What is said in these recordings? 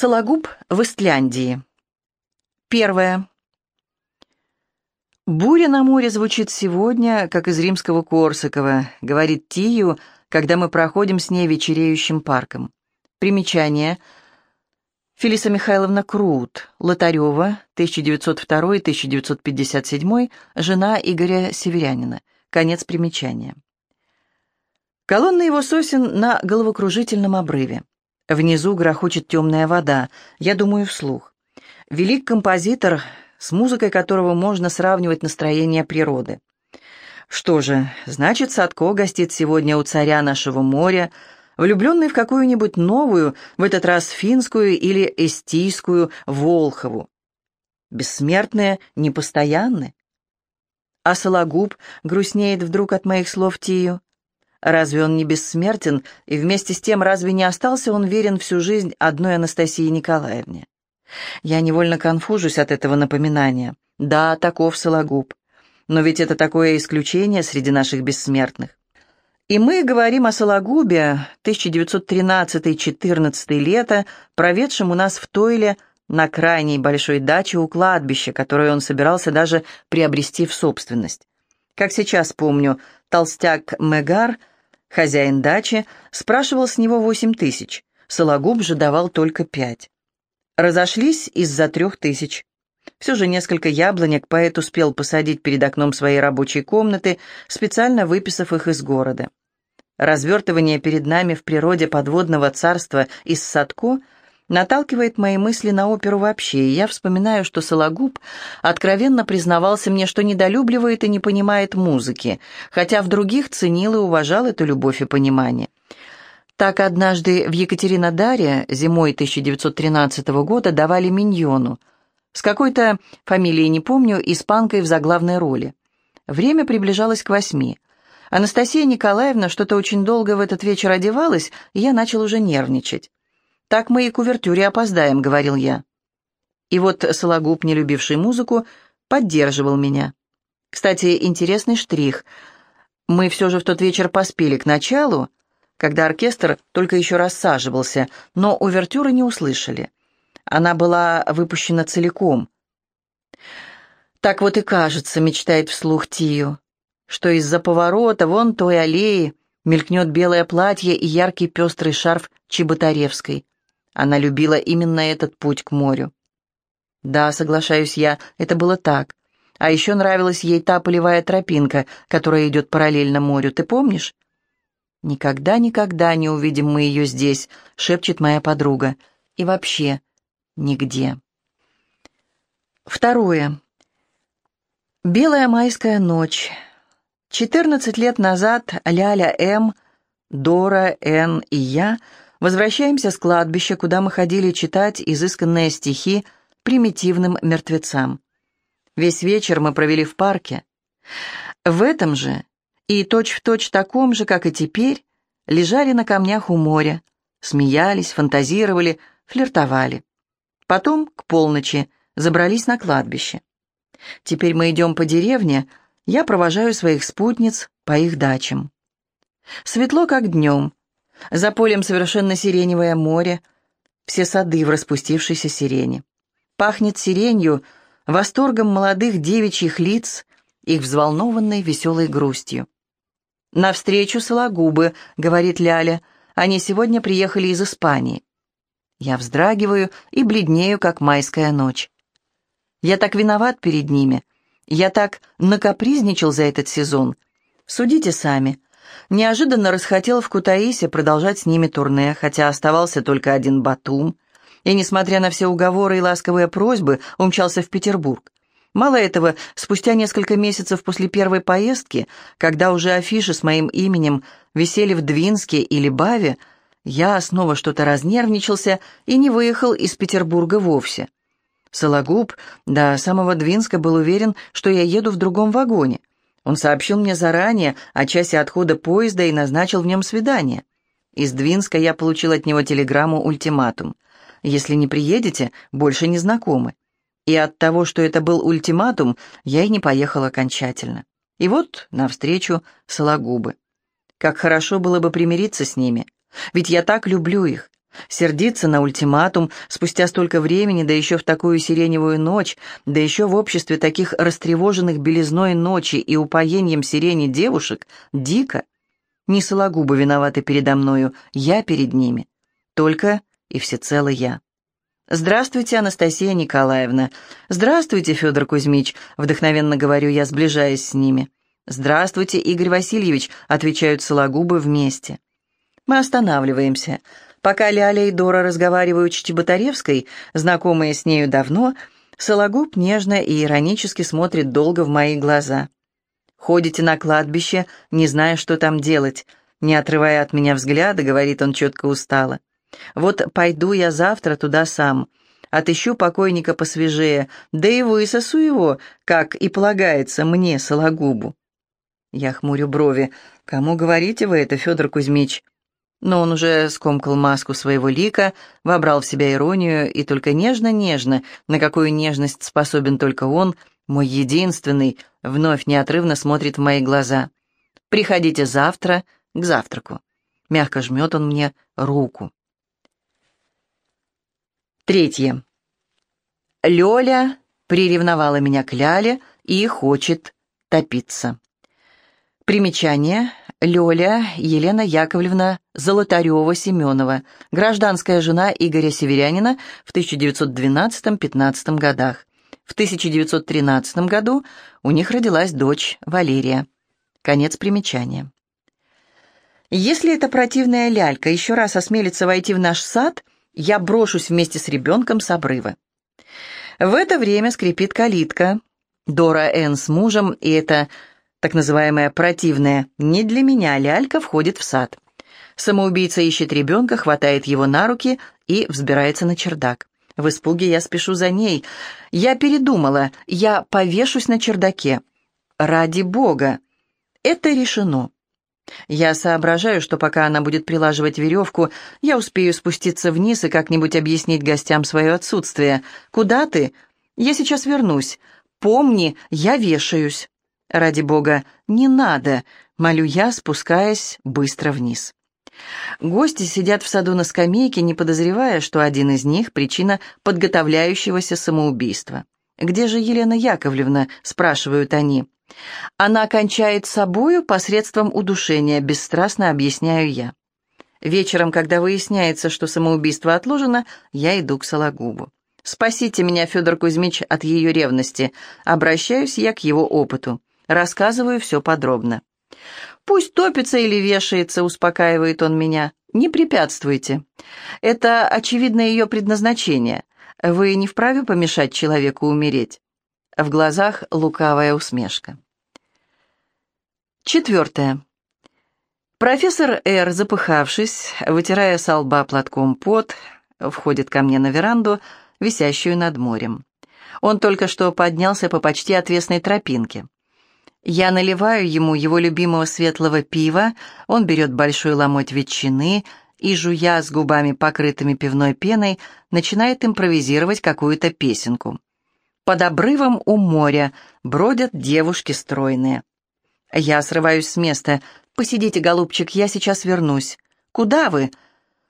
Сологуб в Истляндии. Первое. «Буря на море» звучит сегодня, как из римского Корсакова, говорит Тию, когда мы проходим с ней вечереющим парком. Примечание. Фелиса Михайловна Крут, Лотарева, 1902-1957, жена Игоря Северянина. Конец примечания. Колонна его сосен на головокружительном обрыве. Внизу грохочет темная вода. Я думаю вслух. Велик композитор, с музыкой которого можно сравнивать настроение природы. Что же, значит, Садко гостит сегодня у царя нашего моря, влюбленный в какую-нибудь новую, в этот раз финскую или эстийскую Волхову. Бессмертные, непостоянны. А Сологуб грустнеет вдруг от моих слов Тию. Разве он не бессмертен, и вместе с тем разве не остался он верен всю жизнь одной Анастасии Николаевне? Я невольно конфужусь от этого напоминания. Да, таков Сологуб. Но ведь это такое исключение среди наших бессмертных. И мы говорим о Сологубе, 1913-14 лето, проведшем у нас в Тойле на крайней большой даче у кладбища, которую он собирался даже приобрести в собственность. Как сейчас помню, толстяк Мегар, хозяин дачи, спрашивал с него восемь тысяч, Сологуб же давал только пять. Разошлись из-за трех тысяч. Все же несколько яблонек поэт успел посадить перед окном своей рабочей комнаты, специально выписав их из города. Развертывание перед нами в природе подводного царства из Садко – наталкивает мои мысли на оперу вообще, и я вспоминаю, что Сологуб откровенно признавался мне, что недолюбливает и не понимает музыки, хотя в других ценил и уважал эту любовь и понимание. Так однажды в Екатеринодаре зимой 1913 года давали миньону, с какой-то фамилией не помню, испанкой в заглавной роли. Время приближалось к восьми. Анастасия Николаевна что-то очень долго в этот вечер одевалась, и я начал уже нервничать. «Так мы и к увертюре опоздаем», — говорил я. И вот Сологуб, не любивший музыку, поддерживал меня. Кстати, интересный штрих. Мы все же в тот вечер поспели к началу, когда оркестр только еще рассаживался, но увертюры не услышали. Она была выпущена целиком. «Так вот и кажется», — мечтает вслух Тию, что из-за поворота вон той аллеи мелькнет белое платье и яркий пестрый шарф Чеботаревской. Она любила именно этот путь к морю. Да, соглашаюсь я, это было так. А еще нравилась ей та полевая тропинка, которая идет параллельно морю, ты помнишь? «Никогда-никогда не увидим мы ее здесь», — шепчет моя подруга. «И вообще нигде». Второе. Белая майская ночь. Четырнадцать лет назад Ляля М., Дора, Н и я — Возвращаемся с кладбища, куда мы ходили читать изысканные стихи примитивным мертвецам. Весь вечер мы провели в парке. В этом же и точь-в-точь точь таком же, как и теперь, лежали на камнях у моря, смеялись, фантазировали, флиртовали. Потом, к полночи, забрались на кладбище. Теперь мы идем по деревне, я провожаю своих спутниц по их дачам. Светло, как днем, за полем совершенно сиреневое море, все сады в распустившейся сирени. Пахнет сиренью, восторгом молодых девичьих лиц, их взволнованной веселой грустью. «Навстречу Сологубы», — говорит Ляля, — «они сегодня приехали из Испании». Я вздрагиваю и бледнею, как майская ночь. Я так виноват перед ними. Я так накапризничал за этот сезон. Судите сами неожиданно расхотел в Кутаисе продолжать с ними турне, хотя оставался только один Батум, и, несмотря на все уговоры и ласковые просьбы, умчался в Петербург. Мало этого, спустя несколько месяцев после первой поездки, когда уже афиши с моим именем висели в Двинске или Баве, я снова что-то разнервничался и не выехал из Петербурга вовсе. Сологуб до самого Двинска был уверен, что я еду в другом вагоне. Он сообщил мне заранее о часе отхода поезда и назначил в нем свидание. Из Двинска я получил от него телеграмму-ультиматум. «Если не приедете, больше не знакомы». И от того, что это был ультиматум, я и не поехал окончательно. И вот навстречу Сологубы. Как хорошо было бы примириться с ними. Ведь я так люблю их. Сердиться на ультиматум спустя столько времени, да еще в такую сиреневую ночь, да еще в обществе таких растревоженных белизной ночи и упоением сирени девушек, дико. Не Сологубы виноваты передо мною, я перед ними. Только и всецело я. «Здравствуйте, Анастасия Николаевна. Здравствуйте, Федор Кузьмич», — вдохновенно говорю я, сближаясь с ними. «Здравствуйте, Игорь Васильевич», — отвечают Сологубы вместе. Мы останавливаемся. Пока Ляля и Дора разговаривают с Чеботаревской, знакомые с нею давно, Сологуб нежно и иронически смотрит долго в мои глаза. «Ходите на кладбище, не зная, что там делать», не отрывая от меня взгляда, говорит он четко устало. «Вот пойду я завтра туда сам, отыщу покойника посвежее, да и высосу его, как и полагается мне, Сологубу». Я хмурю брови. «Кому говорите вы это, Федор Кузьмич?» Но он уже скомкал маску своего лика, вобрал в себя иронию, и только нежно-нежно, на какую нежность способен только он, мой единственный, вновь неотрывно смотрит в мои глаза. «Приходите завтра к завтраку». Мягко жмет он мне руку. Третье. Лёля приревновала меня к Ляле и хочет топиться. Примечание. Лёля Елена Яковлевна Золотарева-Семенова, гражданская жена Игоря Северянина в 1912-15 годах. В 1913 году у них родилась дочь Валерия. Конец примечания. Если эта противная лялька еще раз осмелится войти в наш сад, я брошусь вместе с ребенком с обрыва. В это время скрипит калитка. Дора Энн с мужем, и это так называемая противная, не для меня лялька входит в сад. Самоубийца ищет ребенка, хватает его на руки и взбирается на чердак. В испуге я спешу за ней. Я передумала, я повешусь на чердаке. Ради бога! Это решено. Я соображаю, что пока она будет прилаживать веревку, я успею спуститься вниз и как-нибудь объяснить гостям свое отсутствие. «Куда ты?» «Я сейчас вернусь. Помни, я вешаюсь». «Ради бога, не надо!» — молю я, спускаясь быстро вниз. Гости сидят в саду на скамейке, не подозревая, что один из них — причина подготовляющегося самоубийства. «Где же Елена Яковлевна?» — спрашивают они. «Она кончает собою посредством удушения», — бесстрастно объясняю я. Вечером, когда выясняется, что самоубийство отложено, я иду к Сологубу. «Спасите меня, Федор Кузьмич, от ее ревности. Обращаюсь я к его опыту. Рассказываю все подробно. «Пусть топится или вешается», — успокаивает он меня. «Не препятствуйте. Это, очевидно, ее предназначение. Вы не вправе помешать человеку умереть». В глазах лукавая усмешка. Четвертое. Профессор Р., запыхавшись, вытирая со лба платком пот, входит ко мне на веранду, висящую над морем. Он только что поднялся по почти отвесной тропинке. Я наливаю ему его любимого светлого пива, он берет большой ломоть ветчины и, жуя с губами покрытыми пивной пеной, начинает импровизировать какую-то песенку. Под обрывом у моря бродят девушки стройные. Я срываюсь с места. «Посидите, голубчик, я сейчас вернусь». «Куда вы?»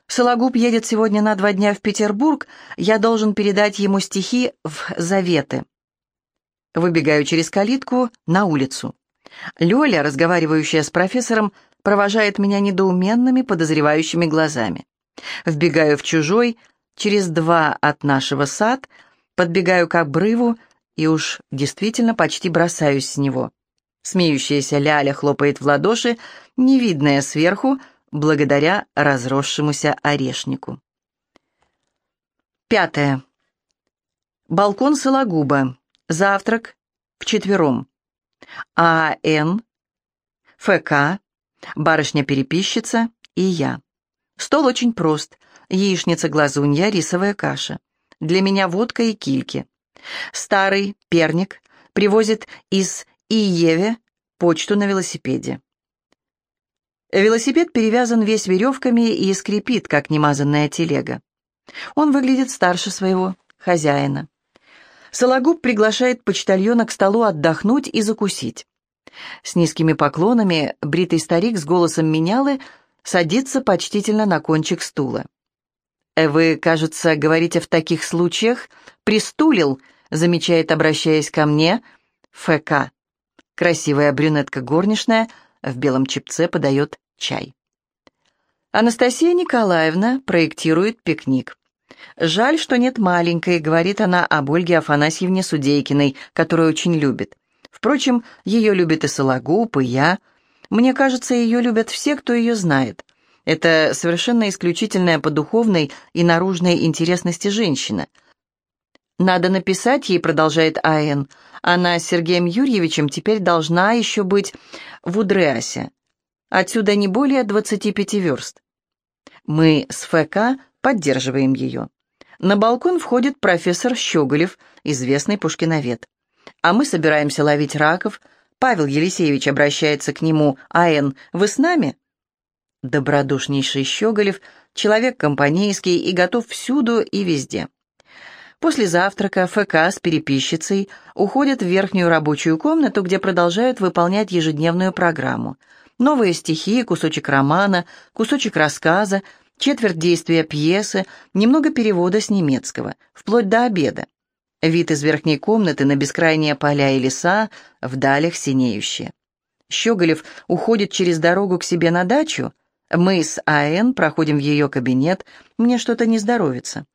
Сологуб едет сегодня на два дня в Петербург, я должен передать ему стихи в заветы. Выбегаю через калитку на улицу. Лёля, разговаривающая с профессором, провожает меня недоуменными, подозревающими глазами. Вбегаю в чужой, через два от нашего сад, подбегаю к обрыву и уж действительно почти бросаюсь с него. Смеющаяся Ляля хлопает в ладоши, невидная сверху, благодаря разросшемуся орешнику. Пятое. Балкон Сологуба. Завтрак вчетвером. А.Н., Ф.К., барышня-переписчица и я. Стол очень прост. Яичница-глазунья, рисовая каша. Для меня водка и кильки. Старый перник привозит из Иеве почту на велосипеде. Велосипед перевязан весь веревками и скрипит, как немазанная телега. Он выглядит старше своего хозяина. Сологуб приглашает почтальона к столу отдохнуть и закусить. С низкими поклонами бритый старик с голосом менялы садится почтительно на кончик стула. «Вы, кажется, говорите в таких случаях «пристулил», замечает, обращаясь ко мне, ФК. Красивая брюнетка горничная в белом чипце подает чай. Анастасия Николаевна проектирует пикник. «Жаль, что нет маленькой», — говорит она об Ольге Афанасьевне Судейкиной, которую очень любит. Впрочем, ее любит и Сологуб, и я. Мне кажется, ее любят все, кто ее знает. Это совершенно исключительная по духовной и наружной интересности женщина. «Надо написать ей», — продолжает А.Н. «Она с Сергеем Юрьевичем теперь должна еще быть в Удреасе. Отсюда не более 25 верст». Мы с ФК поддерживаем ее. На балкон входит профессор Щеголев, известный пушкиновед. А мы собираемся ловить раков. Павел Елисеевич обращается к нему. «А.Н., вы с нами?» Добродушнейший Щеголев, человек компанейский и готов всюду и везде. После завтрака ФК с переписчицей уходят в верхнюю рабочую комнату, где продолжают выполнять ежедневную программу. Новые стихи, кусочек романа, кусочек рассказа, четверть действия пьесы, немного перевода с немецкого, вплоть до обеда. Вид из верхней комнаты на бескрайние поля и леса, в далях синеющие. Щеголев уходит через дорогу к себе на дачу, мы с А.Н. проходим в ее кабинет, мне что-то не здоровится.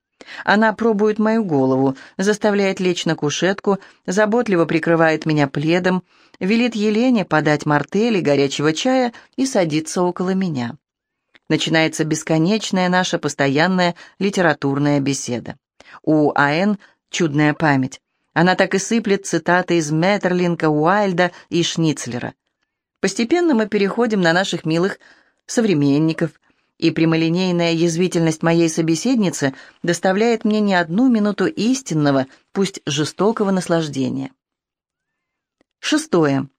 Она пробует мою голову, заставляет лечь на кушетку, заботливо прикрывает меня пледом, велит Елене подать мартели, горячего чая и садится около меня. Начинается бесконечная наша постоянная литературная беседа. У А.Н. чудная память. Она так и сыплет цитаты из Меттерлинка, Уайльда и Шницлера. Постепенно мы переходим на наших милых современников, и прямолинейная язвительность моей собеседницы доставляет мне не одну минуту истинного, пусть жестокого наслаждения. Шестое.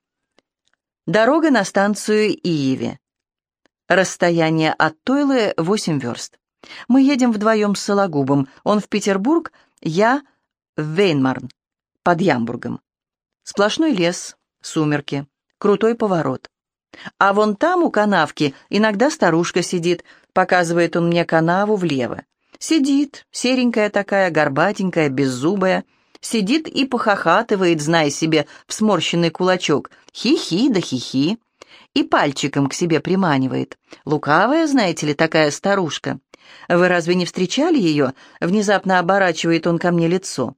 Дорога на станцию Иеве. Расстояние от Тойлы 8 верст. Мы едем вдвоем с Сологубом. Он в Петербург, я в Вейнмарн, под Ямбургом. Сплошной лес, сумерки, крутой поворот. А вон там у канавки иногда старушка сидит, показывает он мне канаву влево. Сидит, серенькая такая, горбатенькая, беззубая. Сидит и похохатывает, зная себе, в сморщенный кулачок. Хи-хи да хи-хи. И пальчиком к себе приманивает. Лукавая, знаете ли, такая старушка. Вы разве не встречали ее? Внезапно оборачивает он ко мне лицо.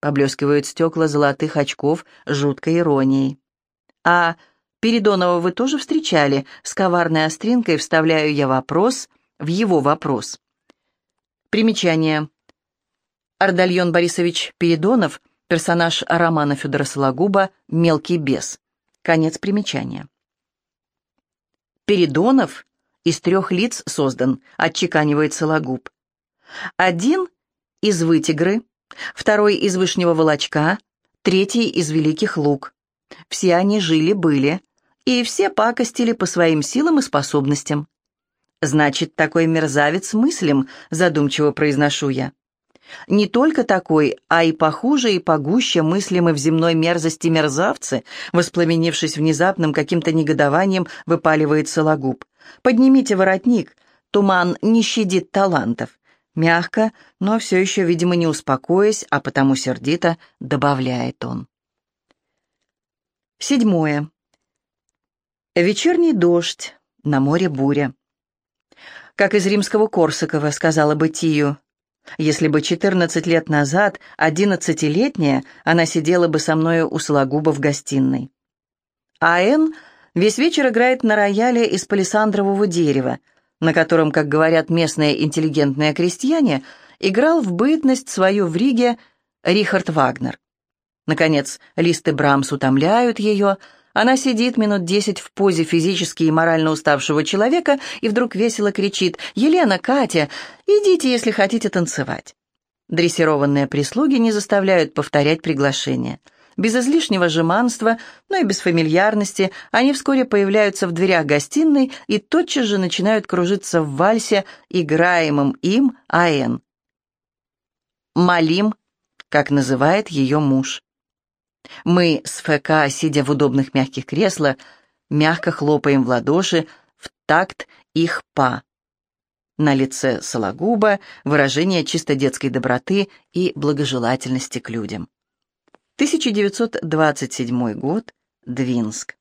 Поблескивают стекла золотых очков жуткой иронией. А Передонова вы тоже встречали? С коварной остринкой вставляю я вопрос в его вопрос. Примечание. Ардальон Борисович Передонов, персонаж романа Федора Сологуба «Мелкий бес». Конец примечания. Передонов из трех лиц создан, отчеканивает Сологуб. Один из Вытигры, второй из Вышнего Волочка, третий из Великих Луг. Все они жили-были, и все пакостили по своим силам и способностям. «Значит, такой мерзавец мыслим», — задумчиво произношу я. Не только такой, а и похуже и погуще мыслимы в земной мерзости мерзавцы, воспламенившись внезапным каким-то негодованием, выпаливает Сологуб. «Поднимите воротник, туман не щадит талантов». Мягко, но все еще, видимо, не успокоясь, а потому сердито добавляет он. Седьмое. Вечерний дождь, на море буря. Как из римского Корсакова, сказала бы Тию. Если бы 14 лет назад, одиннадцатилетняя, она сидела бы со мною у Сологуба в гостиной. А Н весь вечер играет на рояле из палисандрового дерева, на котором, как говорят местные интеллигентные крестьяне, играл в бытность свою в Риге Рихард Вагнер. Наконец, листы Брамс утомляют ее, она сидит минут десять в позе физически и морально уставшего человека и вдруг весело кричит «Елена, Катя, идите, если хотите танцевать». Дрессированные прислуги не заставляют повторять приглашение. Без излишнего жеманства, но и без фамильярности они вскоре появляются в дверях гостиной и тотчас же начинают кружиться в вальсе, играемом им А.Н. «Малим», как называет ее муж. Мы с ФК, сидя в удобных мягких креслах, мягко хлопаем в ладоши в такт их па. На лице Сологуба выражение чисто детской доброты и благожелательности к людям. 1927 год, Двинск.